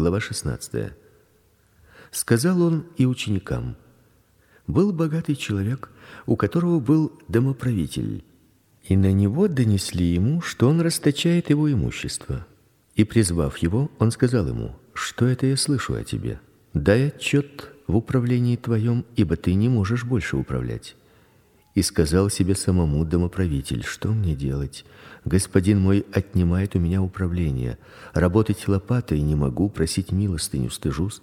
Глава 16. Сказал он и ученикам: Был богатый человек, у которого был домоправитель, и на него донесли ему, что он расточает его имущество. И призвав его, он сказал ему: "Что это я слышу о тебе? Дай отчет в управлении твоем, ибо ты не можешь больше управлять". И сказал себе самому домоправитель: "Что мне делать? Господин мой отнимает у меня управление. Работать лопатой не могу, просить милостыню стыжусь.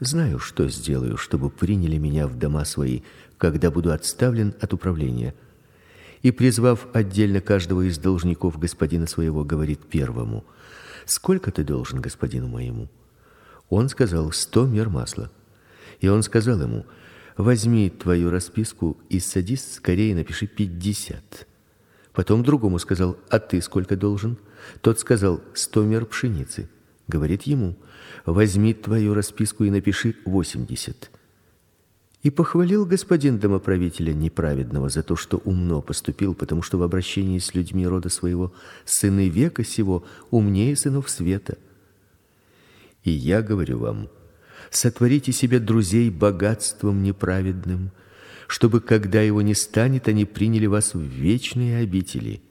Знаю, что сделаю, чтобы приняли меня в дома свои, когда буду отставлен от управления". И призвав отдельно каждого из должников господина своего, говорит первому: "Сколько ты должен господину моему?" Он сказал: сто мер масла". И он сказал ему: Возьми твою расписку и садись скорее напиши пятьдесят. Потом другому сказал: "А ты сколько должен?" Тот сказал: сто мер пшеницы". Говорит ему: "Возьми твою расписку и напиши восемьдесят". И похвалил господин домоправителя неправедного за то, что умно поступил, потому что в обращении с людьми рода своего сыны века сего умнее сынов света. И я говорю вам: Сотворите себе друзей богатством неправедным, чтобы когда его не станет, они приняли вас в вечные обители.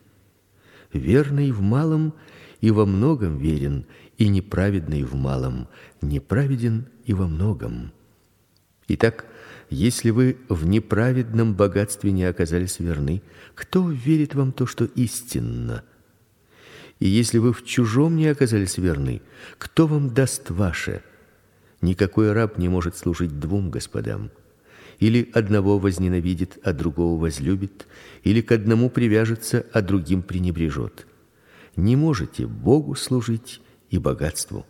Верный в малом и во многом верен, и неправедный в малом неправеден и во многом. Итак, если вы в неправедном богатстве не оказались верны, кто верит вам то, что истинно? И если вы в чужом не оказались верны, кто вам даст ваше? Никакой раб не может служить двум господам. Или одного возненавидит, а другого возлюбит, или к одному привяжется, а другим пренебрежет. Не можете Богу служить и богатству.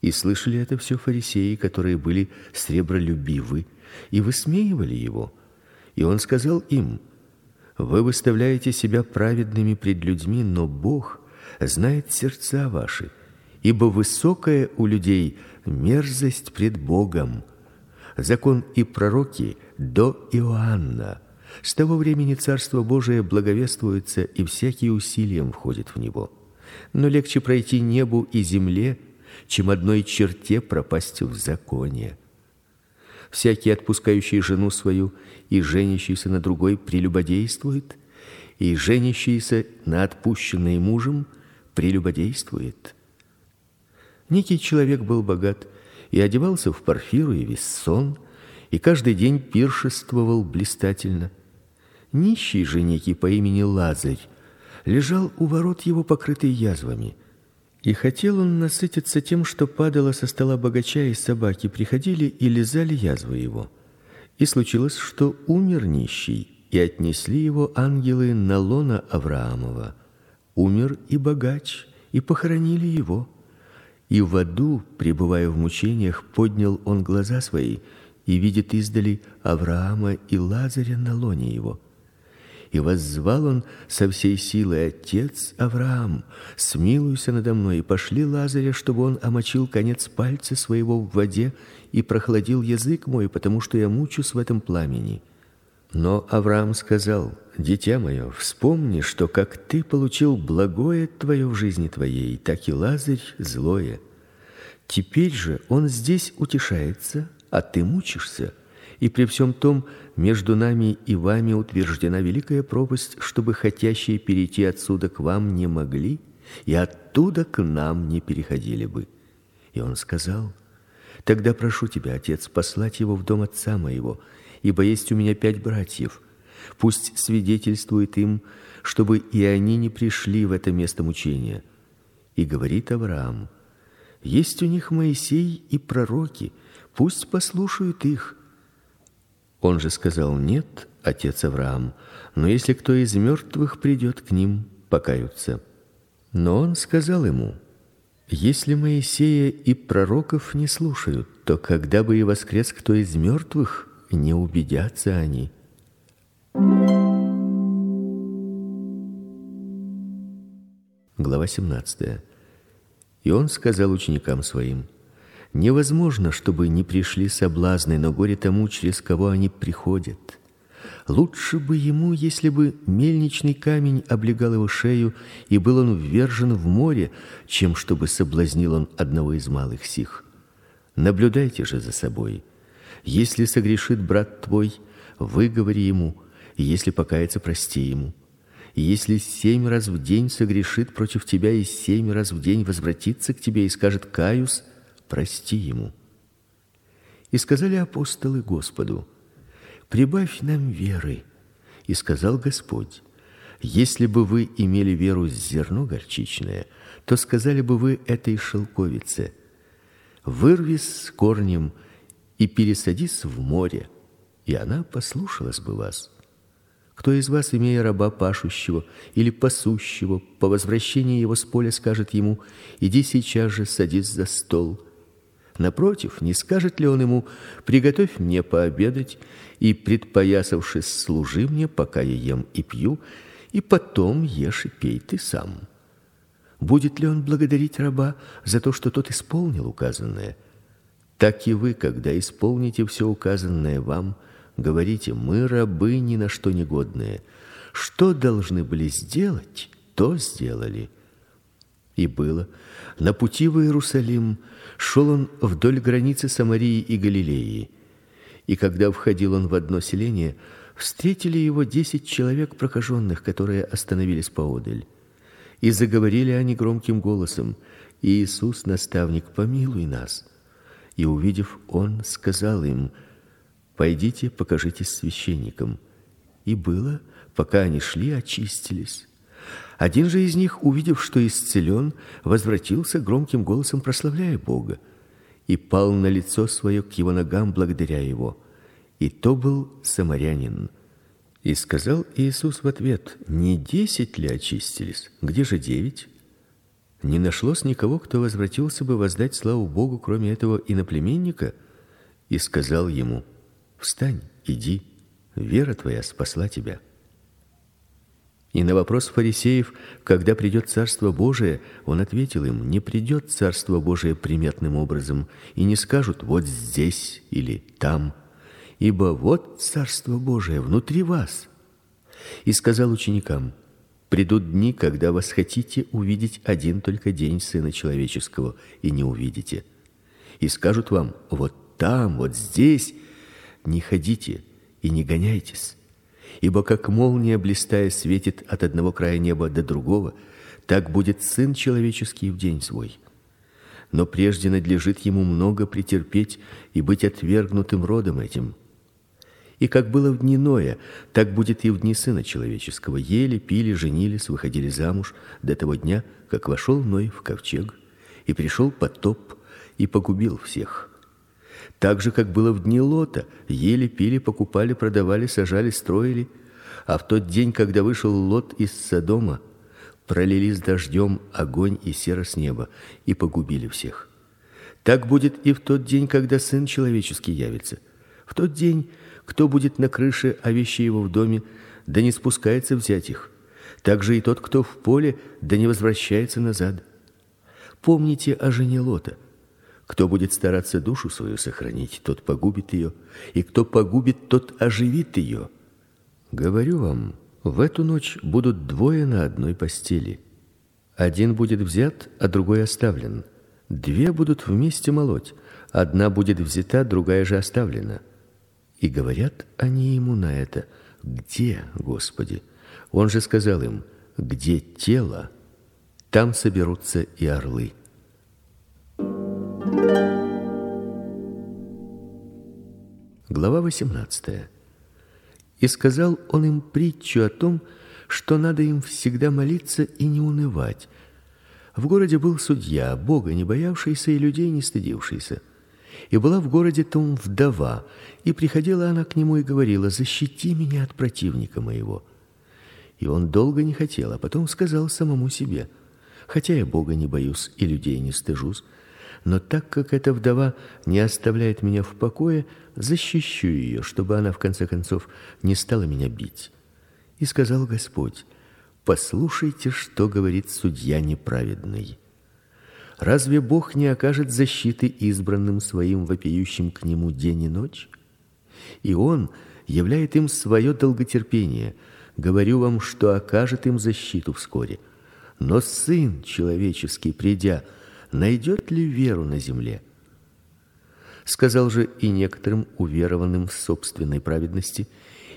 И слышали это все фарисеи, которые были сребролюбивы и высмеивали его. И он сказал им: Вы выставляете себя праведными пред людьми, но Бог знает сердца ваши, ибо высокое у людей мерзость пред Богом. Закон и пророки до Иоанна. С того времени Царство Божие благовествуется, и всякий усилием входит в него. Но легче пройти небу и земле, чем одной черте пропасть в законе. Всякий отпускающий жену свою и женящийся на другой прелюбодействует, и женящийся на отпущенной мужем прелюбодействует. Некий человек был богат и одевался в парфиру и вессон, и каждый день пиршествовал блистательно. Нищий же некий по имени Лазарь лежал у ворот его покрытый язвами. И хотел он насытиться тем, что падало со стола богача, и собаки приходили и лизали язвы его. И случилось, что умер нищий, и отнесли его ангелы на лона Авраамова. Умер и богач, и похоронили его. И в аду, пребывая в мучениях, поднял он глаза свои и видит издали Авраама и Лазаря на лоне его. И воззвал он со всей силы: Отец Авраам, смилуйся надо мной и пошли Лазаря, чтобы он омочил конец пальца своего в воде и прохладил язык мой, потому что я мучусь в этом пламени. Но Авраам сказал: Дитя мое, вспомни, что как ты получил благое твое в жизни твоей, так и Лазарь злое. Теперь же он здесь утешается, а ты мучишься. И при всем том между нами и вами утверждена великая пропасть, чтобы хотящие перейти отсюда к вам не могли, и оттуда к нам не переходили бы. И он сказал: Тогда прошу тебя, отец, послать его в дом отца моего, ибо есть у меня пять братьев Пусть свидетельствует им, чтобы и они не пришли в это место мучения. И говорит Авраам: есть у них Моисей и пророки, пусть послушают их. Он же сказал: нет, отец Авраам, но если кто из мертвых придет к ним, покаются. Но он сказал ему: если Моисея и пророков не слушают, то когда бы и воскрес кто из мертвых, не убедятся они. Глава 17. И он сказал ученикам своим: Невозможно, чтобы не пришли соблазны, но горе тому, через кого они приходят. Лучше бы ему, если бы мельничный камень облегал его шею и был он ввержен в море, чем чтобы соблазнил он одного из малых сих. Наблюдайте же за собой. Если согрешит брат твой, выговори ему, если покается, прости ему. Если семь раз в день согрешит против тебя и семь раз в день возвратится к тебе и скажет: "Каюсь", прости ему. И сказали апостолы Господу: "Прибавь нам веры". И сказал Господь: "Если бы вы имели веру с зерно горчичное, то сказали бы вы этой шелковице: вырвись с корнем и пересадись в море, и она послушалась бы вас". Кто из вас, имея раба пашущего или пасущего, по возвращении его с поля скажет ему: "Иди сейчас же, садись за стол"? Напротив, не скажет ли он ему: "Приготовь мне пообедать и предпоясавшись, служи мне, пока я ем и пью, и потом ешь и пей ты сам"? Будет ли он благодарить раба за то, что тот исполнил указанное? Так и вы, когда исполните все указанное вам, Говорите: "Мы рабы ни на что не годные. Что должны были сделать, то сделали". И было на пути в Иерусалим шел он вдоль границы Самарии и Галилеи. И когда входил он в одно селение, встретили его десять человек прокаженных, которые остановились поодаль. И заговорили они громким голосом: "Иисус, наставник, помилуй нас". И увидев он, сказал им: Пойдите, покажитесь священникам. И было, пока они шли, очистились. Один же из них, увидев, что исцелен, возвратился громким голосом прославляя Бога и пал на лицо свое к его ногам благодаря его. И то был самарянин. И сказал Иисус в ответ: "Не десять ли очистились? Где же девять? Не нашлось никого, кто возвратился бы воздать славу Богу, кроме этого иноплеменника?" И сказал ему: Встань, иди, вера твоя спасла тебя. И на вопрос фарисеев, когда придет царство Божие, он ответил им: не придет царство Божие приметным образом, и не скажут: вот здесь или там, ибо вот царство Божие внутри вас. И сказал ученикам: придут дни, когда вас хотите увидеть один только день сына человеческого, и не увидите. И скажут вам: вот там, вот здесь не ходите и не гоняйтесь, ибо как молния блистая светит от одного края неба до другого, так будет сын человеческий в день свой. Но прежде надлежит ему много претерпеть и быть отвергнутым родом этим. И как было в дни Ноя, так будет и в дни сына человеческого. Ели, пили, женились, выходили замуж до того дня, как вошел Ной в ковчег, и пришел потоп и погубил всех. Так же, как было в дни Лота, ели, пили, покупали, продавали, сажали, строили, а в тот день, когда вышел Лот из Содома, пролились дождем огонь и сера с неба и погубили всех. Так будет и в тот день, когда сын человеческий явится. В тот день, кто будет на крыше, а вещи его в доме, да не спускается взять их. Так же и тот, кто в поле, да не возвращается назад. Помните о жене Лота. Кто будет стараться душу свою сохранить, тот погубит ее, и кто погубит, тот оживит ее. Говорю вам, в эту ночь будут двое на одной постели. Один будет взят, а другой оставлен. Две будут вместе молоть, одна будет взята, другая же оставлена. И говорят они ему на это: "Где, Господи?" Он же сказал им: "Где тело, там соберутся и орлы". Глава 18. И сказал он им притчу о том, что надо им всегда молиться и не унывать. В городе был судья, Бога не боявшийся и людей не стыдившийся. И была в городе том вдова, и приходила она к нему и говорила: "Защити меня от противника моего". И он долго не хотел, а потом сказал самому себе: "Хотя я Бога не боюсь и людей не стыжусь, но так как эта вдова не оставляет меня в покое, защищу ее, чтобы она в конце концов не стала меня бить. И сказал Господь: Послушайте, что говорит судья неправедный. Разве Бог не окажет защиты избранным своим вопиющим к нему день и ночь? И он, являет им свое долготерпение. Говорю вам, что окажет им защиту вскоре. Но сын человеческий, придя, найдет ли веру на земле? Сказал же и некоторым уверованным в собственной праведности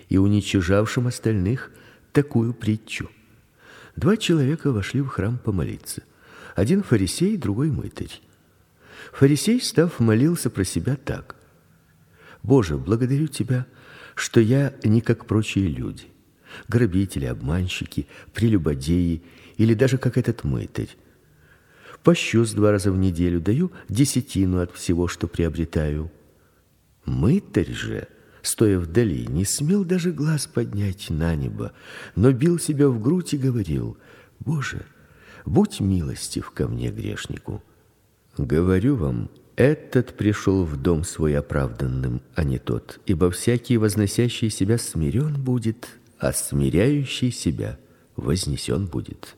и уничижавшим остальных такую притчу. Два человека вошли в храм помолиться. Один фарисей, другой мытарь. Фарисей, став, молился про себя так: Боже, благодарю тебя, что я не как прочие люди, грабители, обманщики, прелюбодеи или даже как этот мытарь. Пощусь два раза в неделю, даю десятину от всего, что приобретаю. Мытарь же, стоя вдали, не смел даже глаз поднять на небо, но бил себя в грудь и говорил: "Боже, будь милостив ко мне грешнику". Говорю вам, этот пришел в дом свой оправданным, а не тот, ибо всякий возносящий себя смирен будет, а смиряющий себя вознесен будет.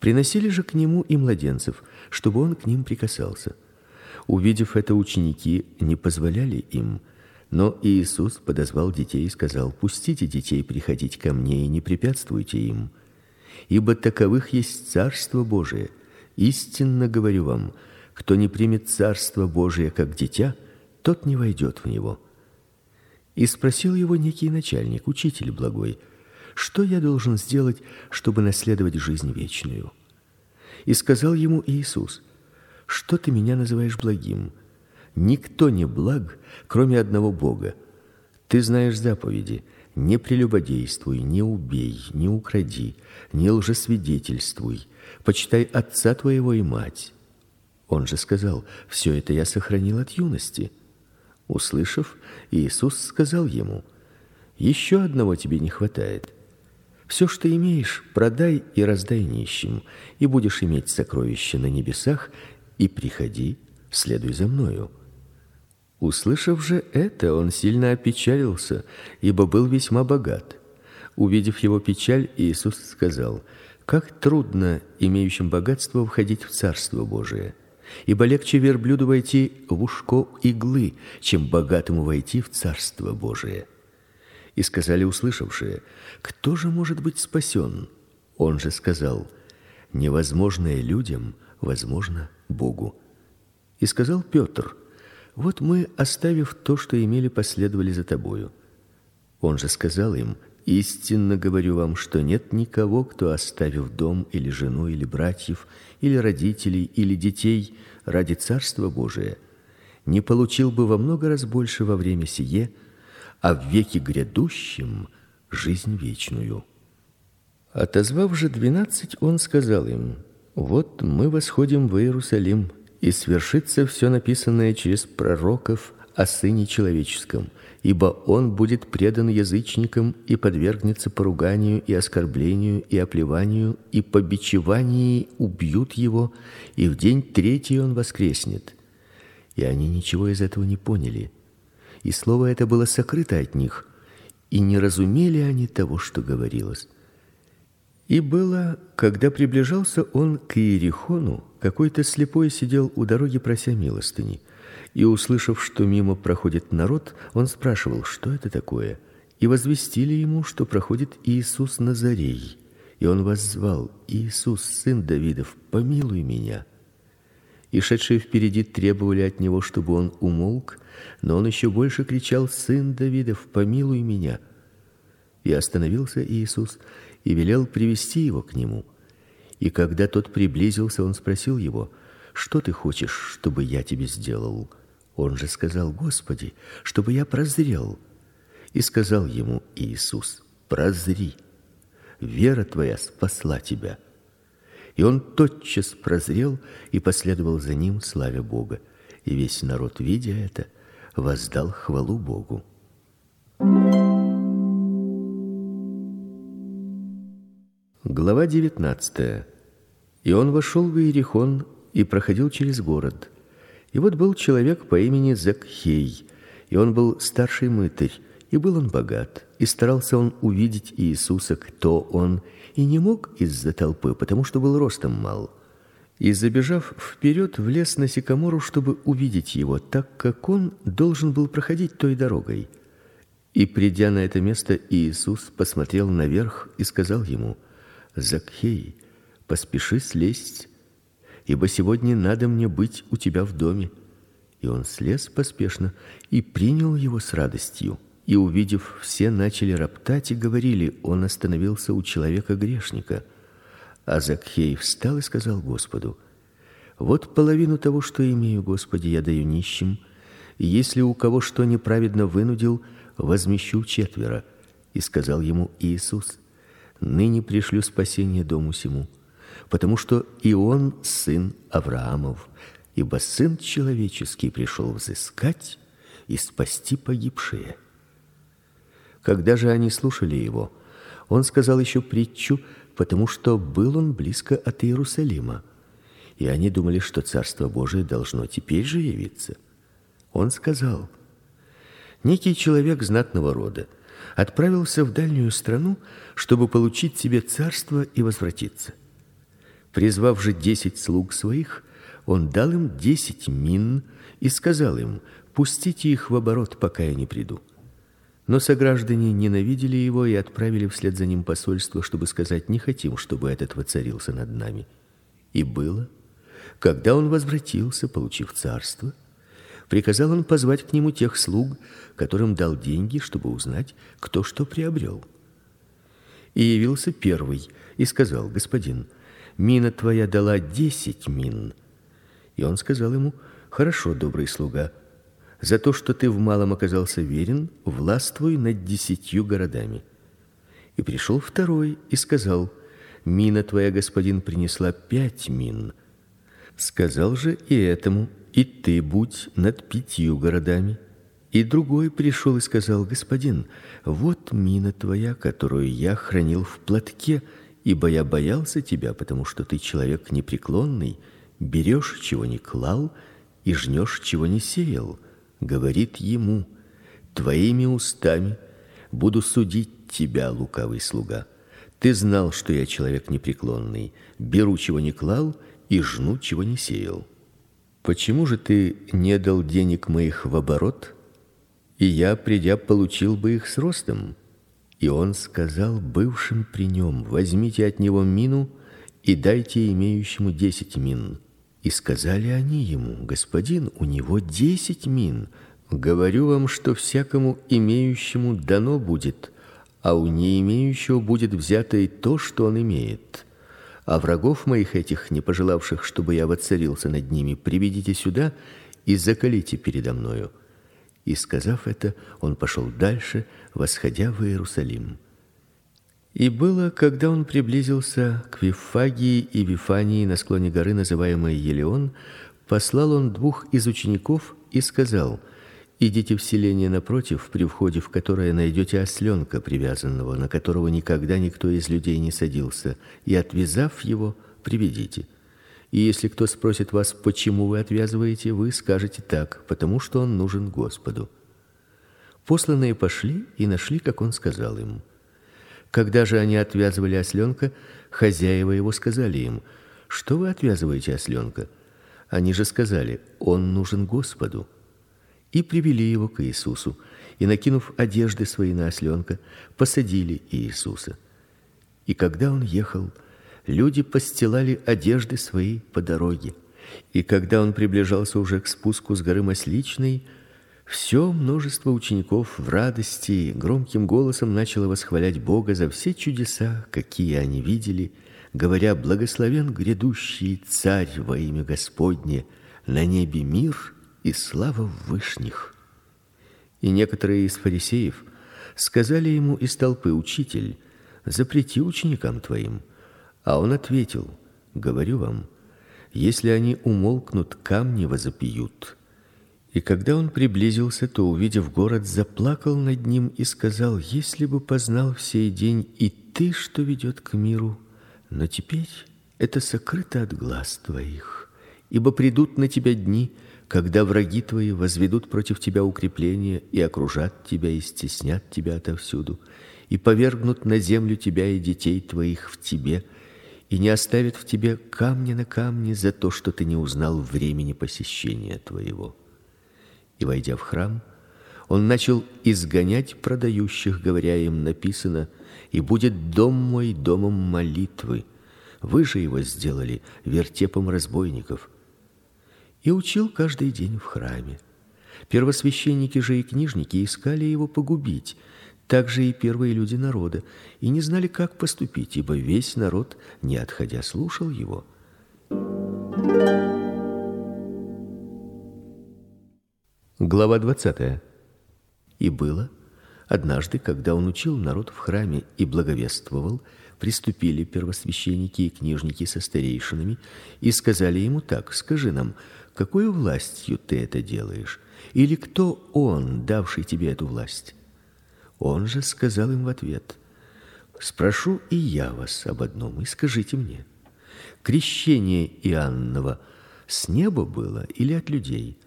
Приносили же к нему и младенцев, чтобы он к ним прикасался. Увидев это, ученики не позволяли им, но Иисус подозвал детей и сказал: "Пустите детей приходить ко мне и не препятствуйте им, ибо таковых есть царство Божие. Истинно говорю вам, кто не примет царство Божие как дитя, тот не войдет в него". И спросил его некий начальник, учитель благой: что я должен сделать, чтобы наследовать жизнь вечную? И сказал ему Иисус: Что ты меня называешь благим? Никто не благ, кроме одного Бога. Ты знаешь заповеди: не прелюбодействуй, не убей, не укради, не лжесвидетельствуй, почитай отца твоего и мать. Он же сказал: все это я сохранил от юности. Услышав, Иисус сказал ему: еще одного тебе не хватает. Все, что имеешь, продай и раздай нищим, и будешь иметь сокровища на небесах, и приходи, следуй за мною. Услышав же это, он сильно опечалился, ибо был весьма богат. Увидев его печаль, Иисус сказал: как трудно имеющим богатство входить в царство Божие. Ибо легче верблюду войти в ушко иглы, чем богатому войти в царство Божие. И сказали услышавшие: Кто же может быть спасен? Он же сказал: Невозможное людям возможно Богу. И сказал Петр: Вот мы, оставив то, что имели, последовали за тобою. Он же сказал им: Истинно говорю вам, что нет никого, кто оставив дом или жену или братьев или родителей или детей ради царства Божия, не получил бы во много раз больше во время сие а в веке грядущем жизнь вечную. Отозвав же двенадцать, он сказал им: Вот мы восходим в Иерусалим, и свершится все написанное через пророков о сыне человеческом, ибо он будет предан язычникам и подвергнется поруганию и оскорблению и оплеванию и по бичевании убьют его, и в день третий он воскреснет. И они ничего из этого не поняли и слово это было сокрыто от них, и не разумели они того, что говорилось. И было, когда приближался он к Иерихону, какой-то слепой сидел у дороги, прося милостыни. И услышав, что мимо проходит народ, он спрашивал, что это такое. И возвестили ему, что проходит Иисус Назарей. И он воззвал: "Иисус, сын Давидов, помилуй меня" и шедшие впереди требовали от него, чтобы он умолк, но он еще больше кричал: "Сын Давидов, помилуй меня!" И остановился Иисус и велел привести его к нему. И когда тот приблизился, он спросил его: "Что ты хочешь, чтобы я тебе сделал?" Он же сказал: "Господи, чтобы я прозрел". И сказал ему Иисус: "Прозри. Вера твоя спасла тебя". И он тотчас прозрел и последовал за ним, славя Бога. И весь народ, видя это, воздал хвалу Богу. Глава 19. И он вошел в Иерихон и проходил через город. И вот был человек по имени Закхей, и он был старший мытарь, и был он богат, и старался он увидеть Иисуса, кто он, и не мог из-за толпы, потому что был ростом мал. И забежав вперед, влез на сикамору, чтобы увидеть его, так как он должен был проходить той дорогой. И придя на это место, Иисус посмотрел наверх и сказал ему: Закхей, поспеши слезть, ибо сегодня надо мне быть у тебя в доме. И он слез поспешно и принял его с радостью. И увидев, все начали роптать и говорили: он остановился у человека грешника. А Закхей встал и сказал Господу: Вот половину того, что имею, Господи, я даю нищим. И если у кого что неправедно вынудил, возмещу четверо. И сказал ему Иисус: Ныне пришлю спасение дому сему, потому что и он сын Авраамов, ибо сын человеческий пришел взыскать и спасти погибшие. Когда же они слушали его, он сказал еще притчу, потому что был он близко от Иерусалима, и они думали, что царство Божие должно теперь же явиться. Он сказал: Некий человек знатного рода отправился в дальнюю страну, чтобы получить себе царство и возвратиться. Призвав же десять слуг своих, он дал им десять мин и сказал им: "Пустите их в оборот, пока я не приду". Но сограждане ненавидели его и отправили вслед за ним посольство, чтобы сказать: "Не хотим, чтобы этот воцарился над нами". И было, когда он возвратился, получив царство, приказал он позвать к нему тех слуг, которым дал деньги, чтобы узнать, кто что приобрел. И явился первый и сказал: "Господин, мина твоя дала десять мин". И он сказал ему: "Хорошо, добрый слуга, за то, что ты в малом оказался верен, властвуй над десятью городами". И пришел второй и сказал: "Мина твоя, господин, принесла пять мин". Сказал же и этому: "И ты будь над пятью городами". И другой пришел и сказал: "Господин, вот мина твоя, которую я хранил в платке, ибо я боялся тебя, потому что ты человек непреклонный, берешь, чего не клал, и жнешь, чего не сеял". Говорит ему: "Твоими устами буду судить тебя, лукавый слуга. Ты знал, что я человек непреклонный, беру, чего не клал, и жну, чего не сеял. Почему же ты не дал денег моих в оборот?" и я, придя, получил бы их с ростом. И он сказал бывшим при нем: возьмите от него мину и дайте имеющему десять мин. И сказали они ему: господин, у него десять мин. Говорю вам, что всякому имеющему дано будет, а у не имеющего будет взято и то, что он имеет. А врагов моих этих, не пожелавших, чтобы я воцарился над ними, приведите сюда и заколите передо мною. И сказав это, он пошел дальше, восходя в Иерусалим. И было, когда он приблизился к Вифагии и Вифании на склоне горы, называемой Елеон, послал он двух из учеников и сказал: Идите в селение напротив, при входе в которое найдете осленка привязанного, на которого никогда никто из людей не садился, и отвязав его, приведите. И если кто спросит вас, почему вы отвязываете, вы скажете так: потому что он нужен Господу. Посланные пошли и нашли, как он сказал им. Когда же они отвязывали осленка, хозяева его сказали им: "Что вы отвязываете осленка?" Они же сказали: "Он нужен Господу". И привели его к Иисусу, и накинув одежды свои на осленка, посадили Иисуса. И когда он ехал, люди постилали одежды свои по дороге. И когда он приближался уже к спуску с горы Масличной, все множество учеников в радости громким голосом начало восхвалять Бога за все чудеса, какие они видели, говоря: благословен грядущий царь во имя Господне, на небе мир и слава вышних. И некоторые из фарисеев сказали ему из толпы: Учитель, запрети ученикам твоим а он ответил: говорю вам, если они умолкнут, камни возопьют. И когда он приблизился, то увидев город, заплакал над ним и сказал: если бы познал в сей день и ты, что ведет к миру, но теперь это сокрыто от глаз твоих, ибо придут на тебя дни, когда враги твои возведут против тебя укрепления и окружат тебя и стеснят тебя отовсюду, и повергнут на землю тебя и детей твоих в тебе и не оставит в тебе камня на камне за то, что ты не узнал времени посещения твоего. И войдя в храм, Он начал изгонять продающих, говоря им: написано: "И будет дом мой домом молитвы". Вы же его сделали вертепом разбойников. И учил каждый день в храме. Первосвященники же и книжники искали его погубить, также и первые люди народа, и не знали, как поступить, ибо весь народ, не отходя, слушал его. Глава 20. И было однажды, когда он учил народ в храме и благовествовал, приступили первосвященники и книжники со старейшинами и сказали ему так: "Скажи нам, какой властью ты это делаешь? Или кто он, давший тебе эту власть?" Он же сказал им в ответ: "Спрошу и я вас об одном, и скажите мне: крещение Иоаннова с неба было или от людей?"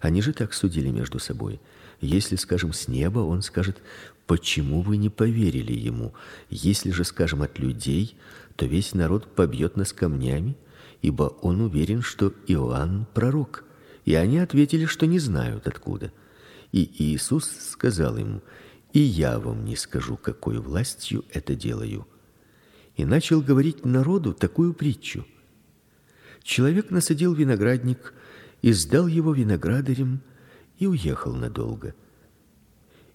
Они же так судили между собой. Если, скажем, с неба, он скажет: "Почему вы не поверили ему? Если же, скажем, от людей, то весь народ побьет нас камнями, ибо он уверен, что Иоанн пророк". И они ответили, что не знают откуда. И Иисус сказал им: "И я вам не скажу, какой властью это делаю". И начал говорить народу такую притчу: Человек насадил виноградник и сдал его виноградарям и уехал надолго.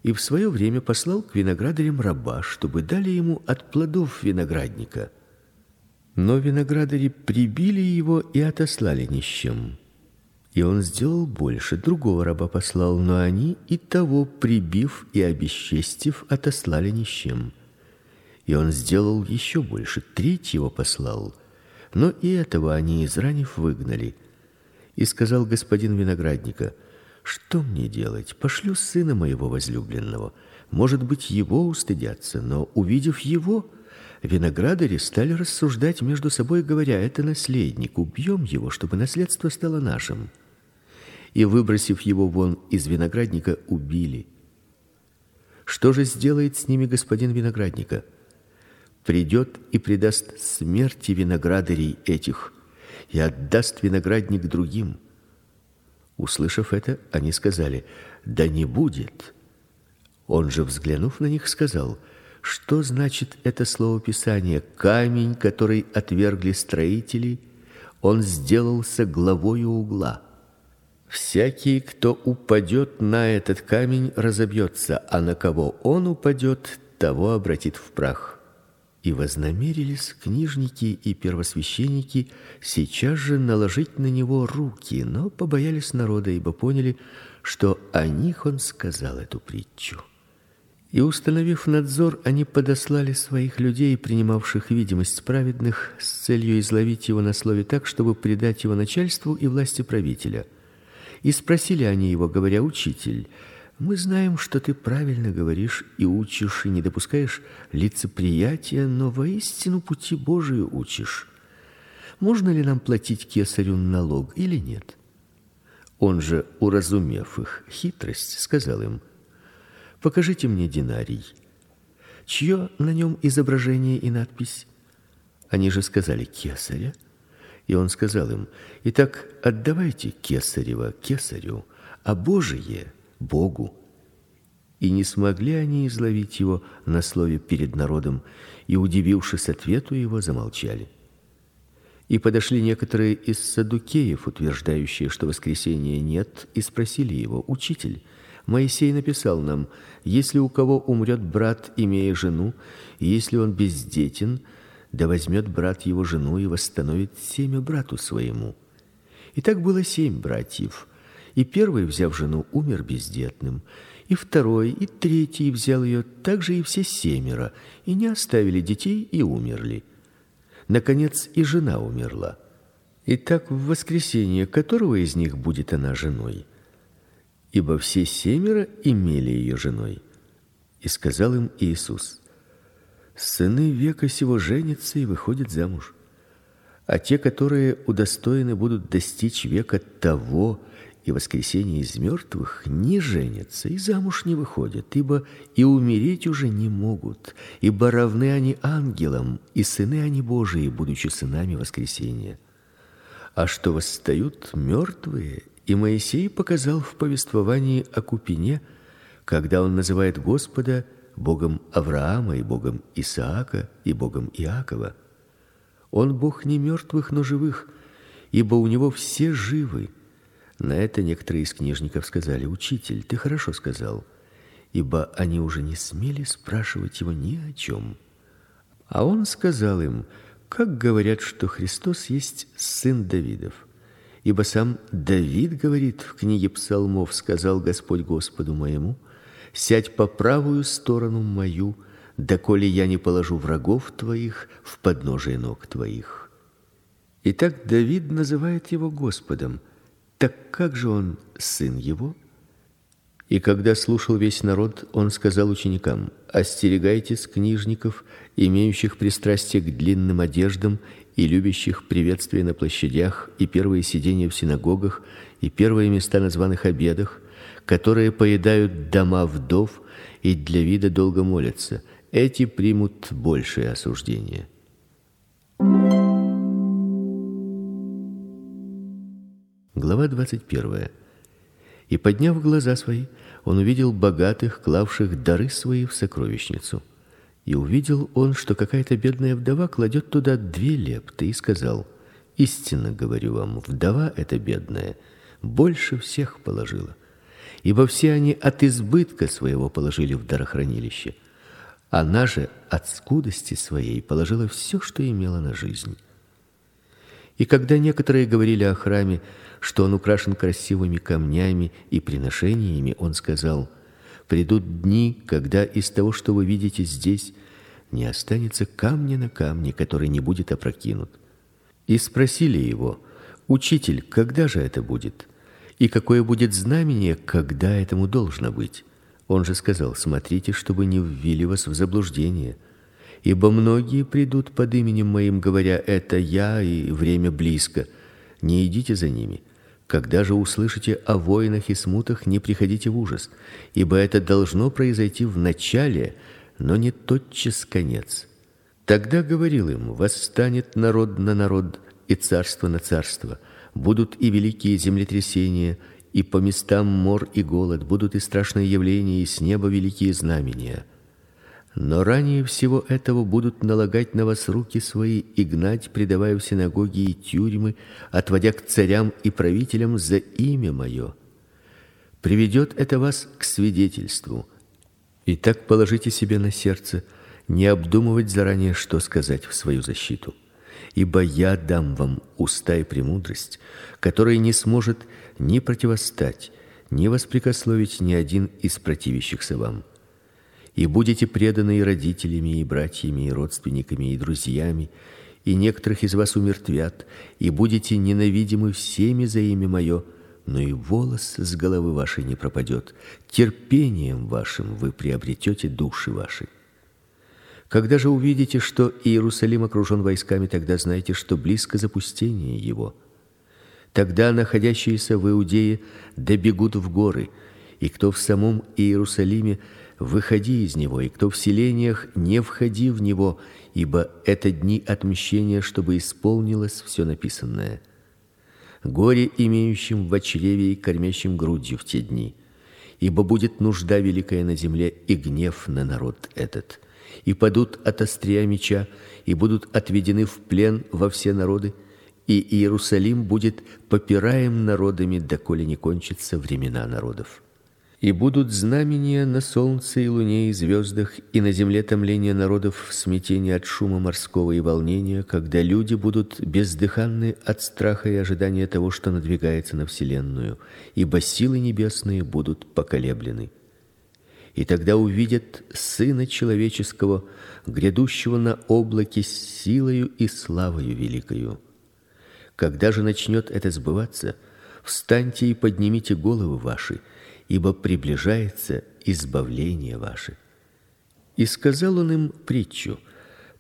И в свое время послал к виноградарям раба, чтобы дали ему от плодов виноградника. Но виноградари прибили его и отослали ни с чем. И он сделал больше, другого раба послал, но они и того прибив и обесчестив отослали ни с чем. И он сделал еще больше, третьего послал, но и этого они изранив выгнали. И сказал господин виноградника: что мне делать? Пошлю сына моего возлюбленного. Может быть, его устыдятся, но увидев его, виноградари стали рассуждать между собой, говоря: это наследник, убьем его, чтобы наследство стало нашим. И выбросив его вон из виноградника, убили. Что же сделает с ними господин виноградника? Придет и предаст смерти виноградарей этих и отдаст виноградник другим. Услышав это, они сказали: "Да не будет". Он же, взглянув на них, сказал: "Что значит это слово Писания: камень, который отвергли строители, он сделался главою угла. Всякий, кто упадет на этот камень, разобьется, а на кого он упадет, того обратит в прах". И вознамерились книжники и первосвященники сейчас же наложить на него руки, но побоялись народа, ибо поняли, что о них он сказал эту притчу. И установив надзор, они подослали своих людей, принимавших видимость праведных, с целью изловить его на слове так, чтобы предать его начальству и власти правителя. И спросили они его, говоря: "Учитель, мы знаем, что ты правильно говоришь и учишь, и не допускаешь лицеприятия, но воистину пути Божии учишь. Можно ли нам платить кесарю налог или нет? Он же, уразумев их хитрость, сказал им: Покажите мне динарий. Чье на нем изображение и надпись? Они же сказали: кесаря. И он сказал им: Итак, отдавайте кесарево кесарю, а Божие Богу. И не смогли они изловить его на слове перед народом, и удивившись ответу его, замолчали. И подошли некоторые из саддукеев, утверждающие, что воскресения нет, и спросили его: "Учитель, Моисей написал нам: если у кого умрет брат, имея жену, и если он бездетен, да возьмет брат его жену и восстановит семя брату своему. И так было семь братьев. И первый, взяв жену, умер бездетным, и второй, и третий взял ее, также и все семеро, и не оставили детей и умерли. Наконец и жена умерла. И так в воскресенье которого из них будет она женой? Ибо все семеро имели ее женой. И сказал им Иисус: Сыны века сего женятся и выходят замуж, а те, которые удостоены будут достичь века того, и воскресение из мертвых не женятся и замуж не выходят, ибо и умереть уже не могут, ибо равны они ангелам, и сыны они Божии, будучи сынами воскресения. А что восстают мертвые, И Моисей показал в повествовании о купине, когда он называет Господа Богом Авраама и Богом Исаака и Богом Иакова. Он Бог не мертвых, но живых, ибо у него все живы. На это некоторые из книжников сказали: "Учитель, ты хорошо сказал" ибо они уже не смели спрашивать его ни о чем. А он сказал им: "Как говорят, что Христос есть сын Давидов? Ибо сам Давид говорит в книге Псалмов: сказал Господь Господу моему: сядь по правую сторону мою, доколе я не положу врагов твоих в подножие ног твоих". Итак, Давид называет его Господом. Так как же он сын его? И когда слушал весь народ, он сказал ученикам: "Остерегайтесь книжников, имеющих пристрастие к длинным одеждам и любящих приветствия на площадях и первые сидения в синагогах и первые места на званых обедах, которые поедают дома вдов и для вида долго молятся. Эти примут большее осуждение". Глава 21. И подняв глаза свои, он увидел богатых, клавших дары свои в сокровищницу. И увидел он, что какая-то бедная вдова кладет туда две лепты, и сказал: "Истинно говорю вам, вдова эта бедная больше всех положила, ибо все они от избытка своего положили в дарохранилище, она же от скудости своей положила все, что имела на жизнь". И когда некоторые говорили о храме, что он украшен красивыми камнями и приношениями, он сказал: "Придут дни, когда из того, что вы видите здесь, не останется камня на камне, который не будет опрокинут". И спросили его: "Учитель, когда же это будет? И какое будет знамение, когда этому должно быть?" Он же сказал: "Смотрите, чтобы не ввели вас в заблуждение" ибо многие придут под именем моим, говоря: это я, и время близко. Не идите за ними. Когда же услышите о войнах и смутах, не приходите в ужас, ибо это должно произойти в начале, но не тотчас конец. Тогда говорил им: восстанет народ на народ и царство на царство, будут и великие землетрясения, и по местам мор и голод, будут и страшные явления, и с неба великие знамения. Но ранее всего этого будут налагать на вас руки свои и гнать, предавая в синагоги и тюрьмы, отводя к царям и правителям за имя мое. Приведет это вас к свидетельству. И так положите себе на сердце не обдумывать заранее, что сказать в свою защиту. Ибо я дам вам уста и премудрость, которой не сможет ни противостать, ни воспрекословить ни один из противящихся вам и будете преданы и родителями, и братьями, и родственниками, и друзьями, и некоторых из вас умертвят, и будете ненавидимы всеми за имя мое, но и волос с головы вашей не пропадет. Терпением вашим вы приобретете души ваши. Когда же увидите, что Иерусалим окружен войсками, тогда знайте, что близко запустение его. Тогда находящиеся в Иудее добегут в горы, и кто в самом Иерусалиме выходи из него, и кто в селениях, не входи в него, ибо это дни отмщения, чтобы исполнилось все написанное. Горе имеющим в чреве и кормящим грудью в те дни, ибо будет нужда великая на земле и гнев на народ этот. И падут от острия меча, и будут отведены в плен во все народы, и Иерусалим будет попираем народами, доколе не кончатся времена народов. И будут знамения на солнце и луне и звездах, и на земле томление народов в смятении от шума морского и волнения, когда люди будут бездыханны от страха и ожидания того, что надвигается на вселенную, ибо силы небесные будут поколеблены. И тогда увидят сына человеческого, грядущего на облаке с силою и славою великою. Когда же начнет это сбываться, встаньте и поднимите головы ваши, ибо приближается избавление ваше. И сказал он им притчу: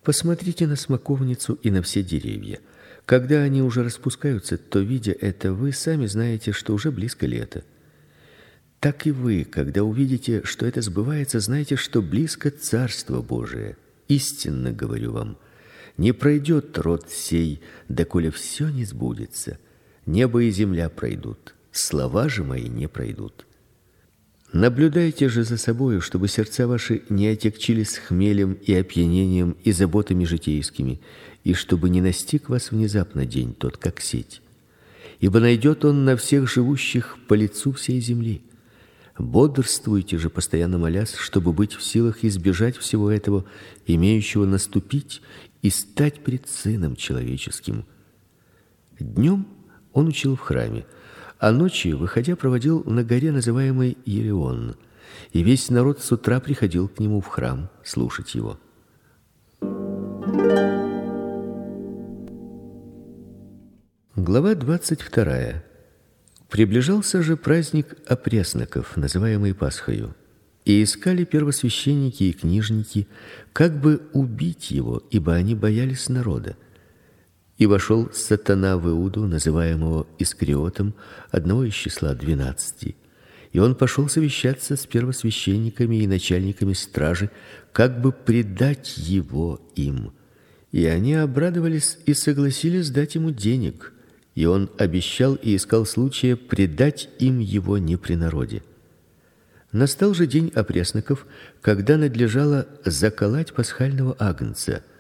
Посмотрите на смоковницу и на все деревья. Когда они уже распускаются, то видя это, вы сами знаете, что уже близко лето. Так и вы, когда увидите, что это сбывается, знаете, что близко царство Божие. Истинно говорю вам, не пройдет род сей, доколе все не сбудется. Небо и земля пройдут, слова же мои не пройдут. Наблюдайте же за собою, чтобы сердца ваши не отягчились хмелем и опьянением и заботами житейскими, и чтобы не настиг вас внезапно день тот, как сеть. Ибо найдет он на всех живущих по лицу всей земли. Бодрствуйте же, постоянно молясь, чтобы быть в силах избежать всего этого, имеющего наступить и стать пред сыном человеческим. Днем он учил в храме, а ночью, выходя, проводил на горе, называемой Елеон, и весь народ с утра приходил к нему в храм слушать его. Глава двадцать вторая. Приближался же праздник опресноков, называемый Пасхою. И искали первосвященники и книжники, как бы убить его, ибо они боялись народа. И вошел сатана в Иуду, называемого Искариотом, одного из числа двенадцати. И он пошел совещаться с первосвященниками и начальниками стражи, как бы предать его им. И они обрадовались и согласились дать ему денег. И он обещал и искал случая предать им его не при народе. Настал же день опресноков, когда надлежало заколоть пасхального агнца –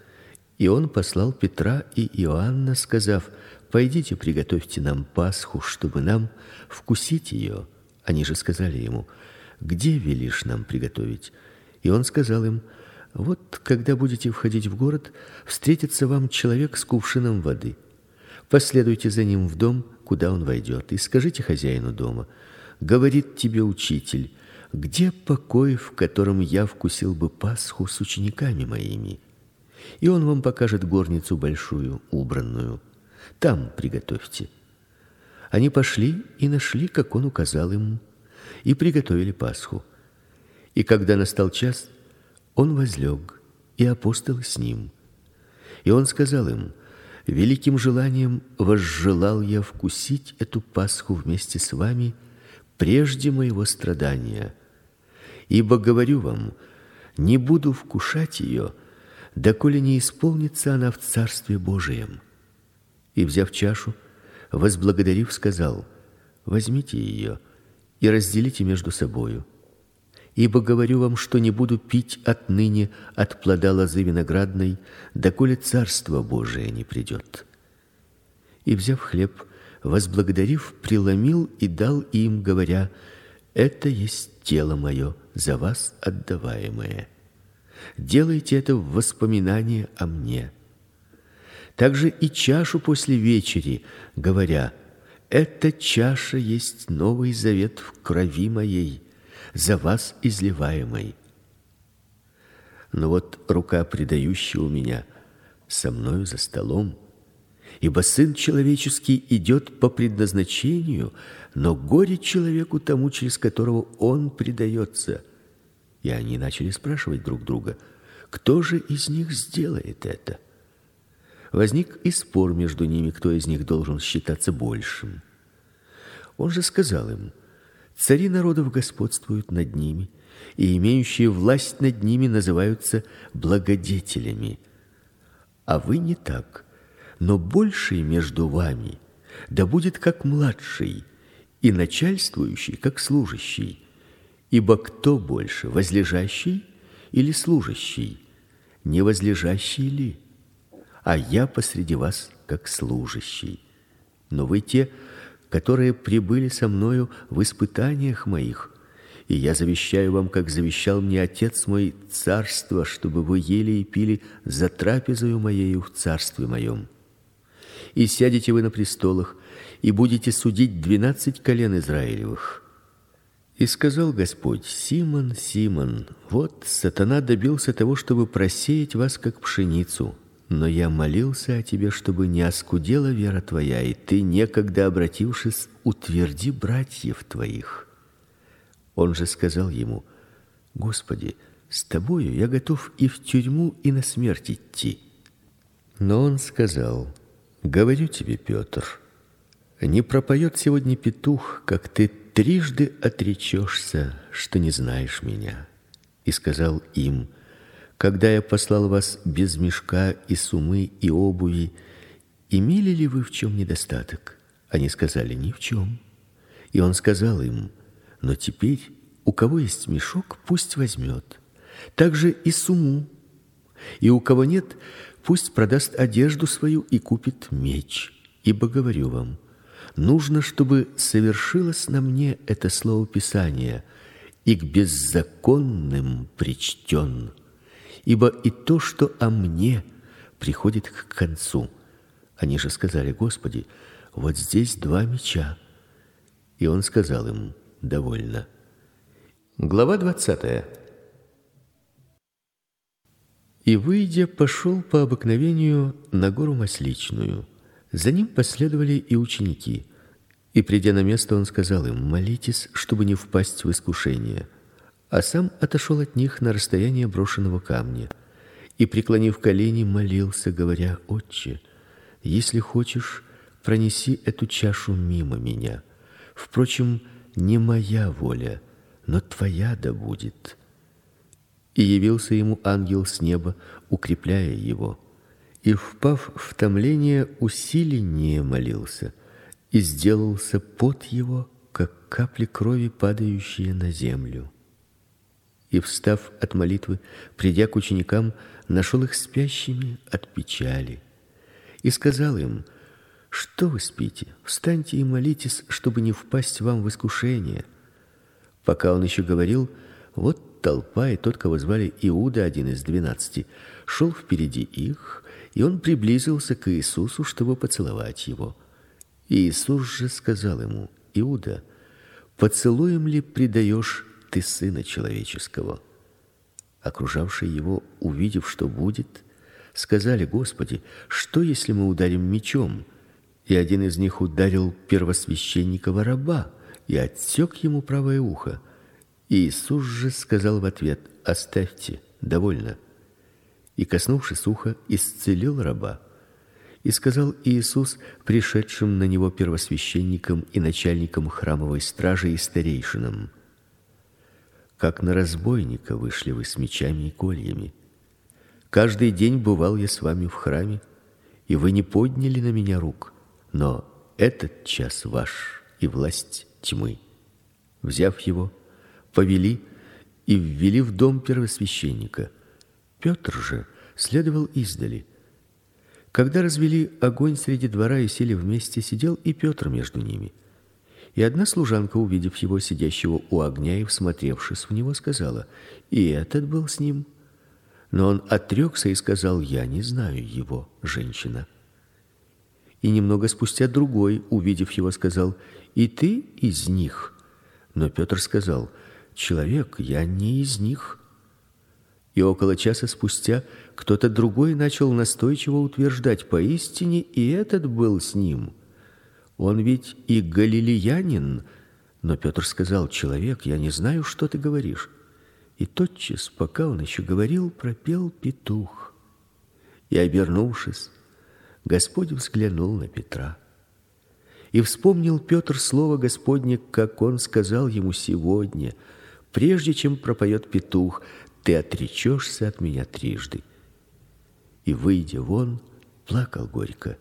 и он послал Петра и Иоанна, сказав: "Пойдите, приготовьте нам Пасху, чтобы нам вкусить ее". Они же сказали ему: "Где велишь нам приготовить?" И он сказал им: "Вот, когда будете входить в город, встретится вам человек с кувшином воды. Последуйте за ним в дом, куда он войдет, и скажите хозяину дома: говорит тебе учитель: где покой, в котором я вкусил бы Пасху с учениками моими?" И он вам покажет горницу большую, убранную. Там приготовьте. Они пошли и нашли, как он указал им, и приготовили Пасху. И когда настал час, он возлег, и апостолы с ним. И он сказал им: великим желанием возжелал я вкусить эту Пасху вместе с вами прежде моего страдания. Ибо говорю вам, не буду вкушать ее, доколе не исполнится она в Царстве Божием. И взяв чашу, возблагодарив, сказал: Возьмите ее и разделите между собою. Ибо говорю вам, что не буду пить отныне от плода лозы виноградной, доколе Царство Божие не придет. И взяв хлеб, возблагодарив, преломил и дал им, говоря: это есть тело мое за вас отдаваемое. Делайте это в воспоминание о мне. Также и чашу после вечери, говоря: эта чаша есть новый завет в крови моей, за вас изливаемой. Но вот рука предающего меня со мною за столом, ибо сын человеческий идет по предназначению, но горе человеку тому, через которого он предается. И они начали спрашивать друг друга: кто же из них сделает это? Возник и спор между ними, кто из них должен считаться большим. Он же сказал им: цари народов господствуют над ними, и имеющие власть над ними называются благодетелями. А вы не так, но больший между вами да будет как младший, и начальствующий как служащий. Ибо кто больше, возлежащий или служащий? Не возлежащий ли? А я посреди вас как служащий. Но вы те, которые прибыли со мною в испытаниях моих, и я завещаю вам, как завещал мне отец мой, царство, чтобы вы ели и пили за трапезою моею в царстве моем. И сядете вы на престолах, и будете судить двенадцать колен Израилевых. И сказал Господь: Симон, Симон, вот сатана добился того, чтобы просеять вас как пшеницу. Но я молился о тебе, чтобы не оскудела вера твоя, и ты, некогда обратившись, утверди братьев твоих. Он же сказал ему: Господи, с тобою я готов и в тюрьму, и на смерть идти. Но он сказал: Говорю тебе, Петр, не пропоет сегодня петух, как ты трижды отречешься, что не знаешь меня. И сказал им: Когда я послал вас без мешка и сумы и обуви, имели ли вы в чем недостаток? Они сказали: ни в чем. И он сказал им: "Но теперь у кого есть мешок, пусть возьмет. Также и суму. И у кого нет, пусть продаст одежду свою и купит меч. Ибо говорю вам, нужно, чтобы совершилось на мне это слово Писания, и к беззаконным причтен. Ибо и то, что о мне приходит к концу. Они же сказали: Господи, вот здесь два меча. И он сказал им: довольно. Глава двадцатая. И выйдя, пошел по обыкновению на гору Масличную. За ним последовали и ученики. И придя на место, он сказал им: "Молитесь, чтобы не впасть в искушение". А сам отошел от них на расстояние брошенного камня и преклонив колени, молился, говоря: "Отче, если хочешь, пронеси эту чашу мимо меня. Впрочем, не моя воля, но твоя да будет". И явился ему ангел с неба, укрепляя его. И впав в томление, усиленнее молился, и сделался пот его, как капли крови, падающие на землю. И встав от молитвы, придя к ученикам, нашел их спящими от печали. И сказал им: "Что вы спите? Встаньте и молитесь, чтобы не впасть вам в искушение". Пока он еще говорил, вот толпа и тот, кого звали Иуда, один из двенадцати, шел впереди их, и он приблизился к Иисусу, чтобы поцеловать его. Иисус же сказал ему: "Иуда, поцелуем ли предаешь ты сына человеческого?" Окружавшие его, увидев, что будет, сказали: "Господи, что если мы ударим мечом?" И один из них ударил первосвященника раба и отсек ему правое ухо. Иисус же сказал в ответ: "Оставьте, довольно". И коснувшись уха, исцелил раба. И сказал Иисус пришедшим на него первосвященникам и начальникам храмовой стражи и старейшинам: Как на разбойника вышли вы с мечами и кольями. Каждый день бывал я с вами в храме, и вы не подняли на меня рук, но этот час ваш и власть тьмы. Взяв его, повели и ввели в дом первосвященника. Петр же следовал издали. Когда развели огонь среди двора и сели вместе, сидел и Петр между ними. И одна служанка, увидев его сидящего у огня и всмотревшись в него, сказала: "И этот был с ним". Но он отрекся и сказал: "Я не знаю его, женщина". И немного спустя другой, увидев его, сказал: "И ты из них?" Но Петр сказал: человек, я не из них. И около часа спустя кто-то другой начал настойчиво утверждать: поистине и этот был с ним. Он ведь и галилеянин. Но Петр сказал: человек, я не знаю, что ты говоришь. И тотчас, пока он еще говорил, пропел петух. И обернувшись, Господь взглянул на Петра. И вспомнил Петр слово Господне, как он сказал ему сегодня: прежде чем пропоет петух, ты отречешься от меня трижды. И выйдя вон, плакал горько.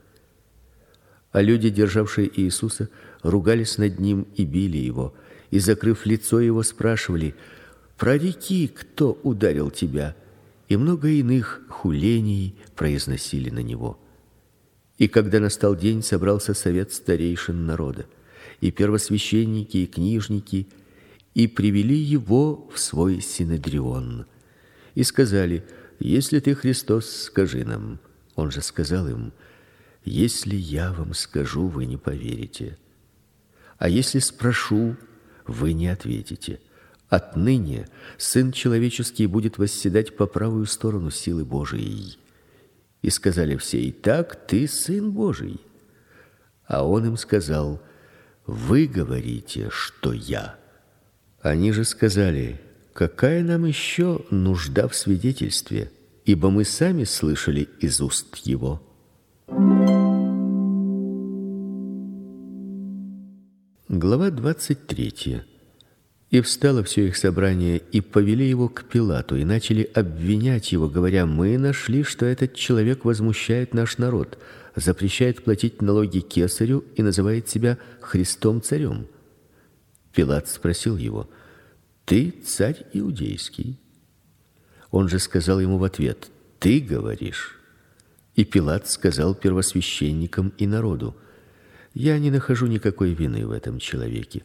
А люди, державшие Иисуса, ругались над ним и били его, и закрыв лицо его, спрашивали: "Прореки, кто ударил тебя?" И много иных хулений произносили на него. И когда настал день, собрался совет старейшин народа, и первосвященники и книжники, и привели его в свой синедрион. И сказали: "Если ты Христос, скажи нам". Он же сказал им: "Если я вам скажу, вы не поверите. А если спрошу, вы не ответите. Отныне сын человеческий будет восседать по правую сторону силы Божией". И сказали все: "И так ты сын Божий". А он им сказал: "Вы говорите, что я". Они же сказали: "Какая нам еще нужда в свидетельстве, ибо мы сами слышали из уст его". Глава двадцать третья. И встало все их собрание и повели его к Пилату и начали обвинять его, говоря: "Мы нашли, что этот человек возмущает наш народ, запрещает платить налоги кесарю и называет себя Христом царем". Пилат спросил его: "Ты царь иудейский?" Он же сказал ему в ответ: "Ты говоришь". И Пилат сказал первосвященникам и народу: "Я не нахожу никакой вины в этом человеке".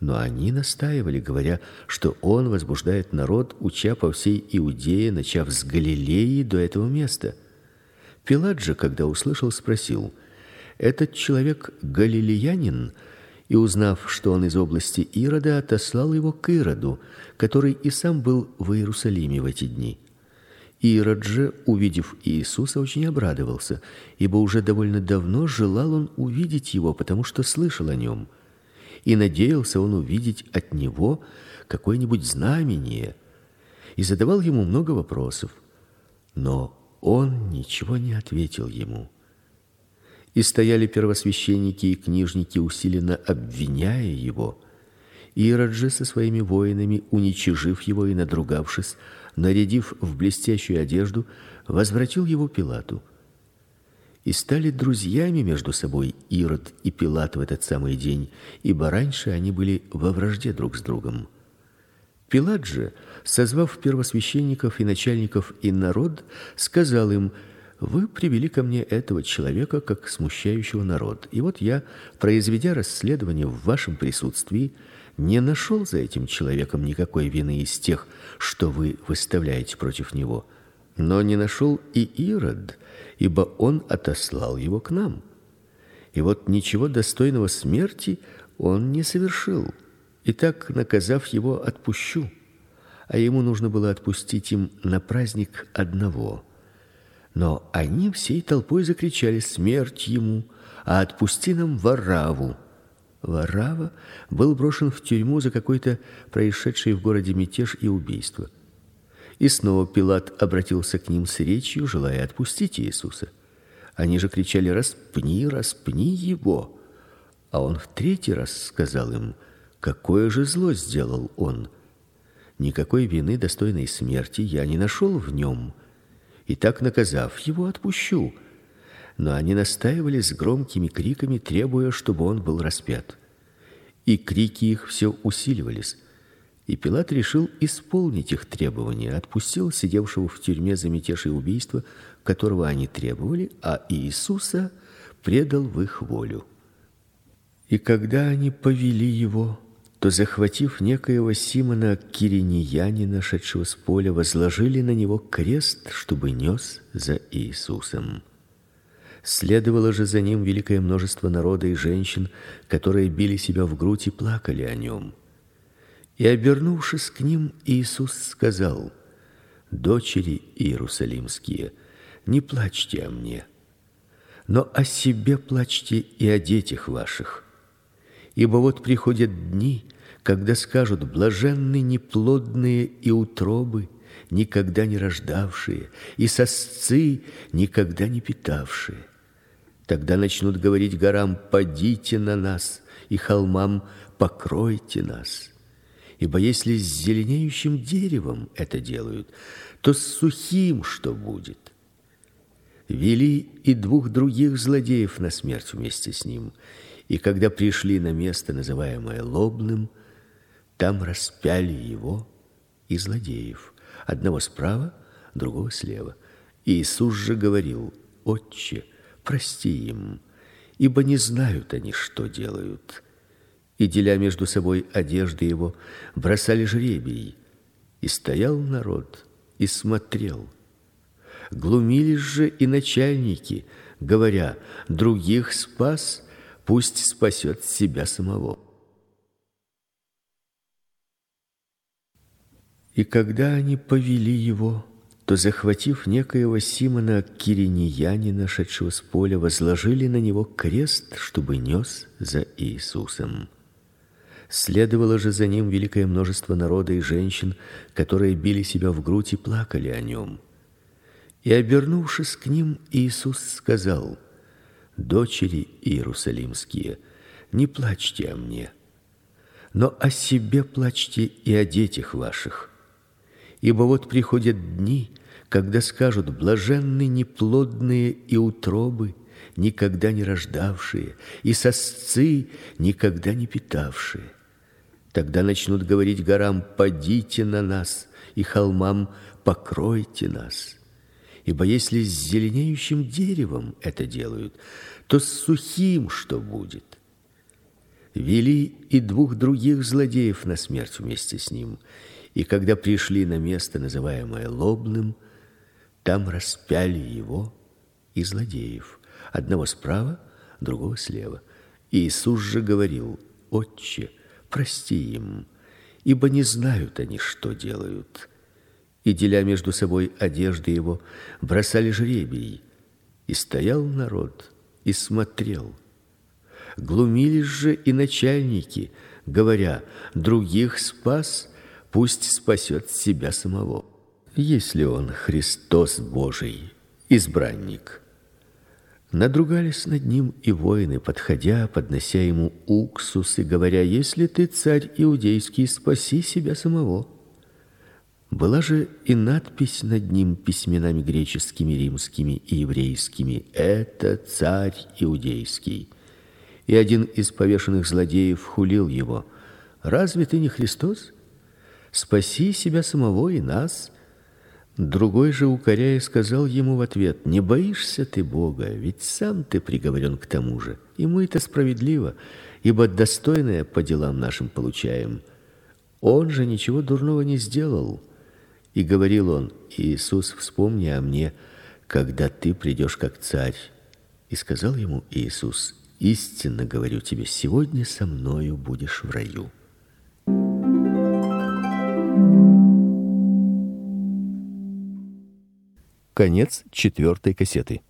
Но они настаивали, говоря, что он возбуждает народ, уча по всей Иудее, начав с Галилеи до этого места. Пилат же, когда услышал, спросил: "Этот человек галилеянин?" И узнав, что он из области Ирода, отослал его к Ироду, который и сам был в Иерусалиме в эти дни. Ирод же, увидев Иисуса, очень обрадовался, ибо уже довольно давно желал он увидеть его, потому что слышал о нем и надеялся он увидеть от него какое-нибудь знамение, и задавал ему много вопросов, но он ничего не ответил ему. И стояли первосвященники и книжники, усиленно обвиняя его. Ирод же со своими воинами, уничижив его и надругавшись, нарядив в блестящую одежду, возвратил его Пилату и стали друзьями между собой Ирод и Пилат в этот самый день, ибо раньше они были во вражде друг с другом. Пилат же, созвав первосвященников и начальников и народ, сказал им: вы привели ко мне этого человека как смущающего народ. И вот я, произведя расследование в вашем присутствии, не нашел за этим человеком никакой вины из тех, что вы выставляете против него. Но не нашел и Ирод, ибо он отослал его к нам. И вот ничего достойного смерти он не совершил. И так, наказав его, отпущу. А ему нужно было отпустить им на праздник одного. Но они всей толпой закричали: "Смерть ему, а отпусти нам Вараву!" Варава был брошен в тюрьму за какой-то происшедший в городе мятеж и убийство. И снова Пилат обратился к ним с речью, желая отпустить Иисуса. Они же кричали: "Распни, распни его!" А он в третий раз сказал им: "Какое же зло сделал он? Никакой вины достойной смерти я не нашел в нем, и так наказав его, отпущу". Но они настаивали с громкими криками, требуя, чтобы он был распят. И крики их все усиливались. И Пилат решил исполнить их требования, отпустил сидевшего в тюрьме за мятеж и убийство, которого они требовали, а Иисуса предал в их волю. И когда они повели его, то захватив некоего Симона Киринеянина, шедшего с поля, возложили на него крест, чтобы нёс за Иисусом. Следовало же за ним великое множество народа и женщин, которые били себя в грудь и плакали о нем. И обернувшись к ним, Иисус сказал: Дочери иерусалимские, не плачьте о мне, но о себе плачьте и о детях ваших. Ибо вот приходят дни, когда скажут: блаженны неплодные и утробы, никогда не рождавшие, и сосцы, никогда не питавшие. Тогда начнут говорить горам: падите на нас, и холмам: покройте нас. Ибо если с зеленеющим деревом это делают, то с сухим что будет? Вели и двух других злодеев на смерть вместе с ним. И когда пришли на место, называемое Лобным, там распяли его и злодеев, одного справа, другого слева. И Иисус же говорил: "Отче, прости им, ибо не знают они, что делают" и деля между собой одежды его, бросали жребий. И стоял народ и смотрел. Глумились же и начальники, говоря: других спас, пусть спасет себя самого. И когда они повели его, то захватив некоего Симона Киринеянина, шедшего с поля, возложили на него крест, чтобы нёс за Иисусом. Следовало же за ним великое множество народа и женщин, которые били себя в грудь и плакали о нем. И обернувшись к ним, Иисус сказал: Дочери иерусалимские, не плачьте о мне, но о себе плачьте и о детях ваших. Ибо вот приходят дни, когда скажут: блаженны неплодные и утробы, никогда не рождавшие, и сосцы, никогда не питавшие. Тогда начнут говорить горам: "Падите на нас", и холмам: "Покройте нас". Ибо если с зеленеющим деревом это делают, то с сухим что будет? Вели и двух других злодеев на смерть вместе с ним. И когда пришли на место, называемое Лобным, там распяли его и злодеев, одного справа, другого слева. Иисус же говорил: Отче, прости им, ибо не знают они, что делают. И деля между собой одежды его, бросали жребий. И стоял народ и смотрел. Глумились же и начальники, говоря: других спас, пусть спасет себя самого. Если он Христос Божий, избранник. Надругались над ним и воины, подходя, поднося ему уксус и говоря: "Если ты царь иудейский, спаси себя самого". Была же и надпись над ним письменами греческими, римскими и еврейскими: "Это царь иудейский". И один из повешенных злодеев хулил его: "Разве ты не Христос? Спаси себя самого и нас". Другой же, укоряя, сказал ему в ответ: "Не боишься ты Бога, ведь сам ты приговорен к тому же. И мы это справедливо, ибо достойное по делам нашим получаем. Он же ничего дурного не сделал". И говорил он: "Иисус, вспомни о мне, когда ты придешь как царь". И сказал ему Иисус: "Истинно говорю тебе, сегодня со мною будешь в раю". Конец четвертой кассеты.